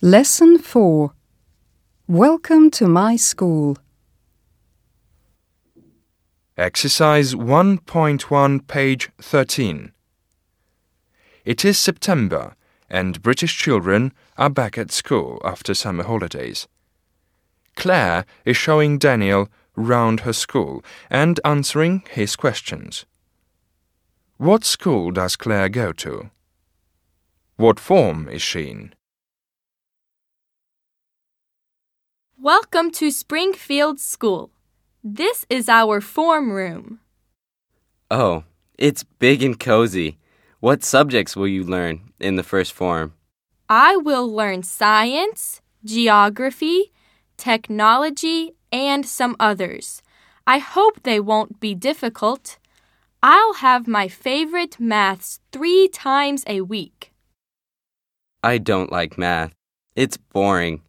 Lesson 4 Welcome to my school. Exercise 1.1, page 13. It is September, and British children are back at school after summer holidays. Claire is showing Daniel round her school and answering his questions. What school does Claire go to? What form is she in? Welcome to Springfield School. This is our form room. Oh, it's big and cozy. What subjects will you learn in the first form? I will learn science, geography, technology, and some others. I hope they won't be difficult. I'll have my favorite maths three times a week. I don't like math. It's boring.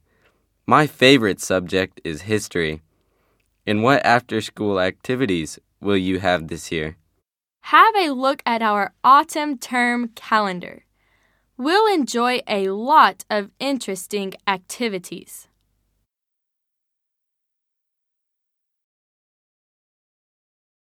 My favorite subject is history. And what after school activities will you have this year? Have a look at our autumn term calendar. We'll enjoy a lot of interesting activities.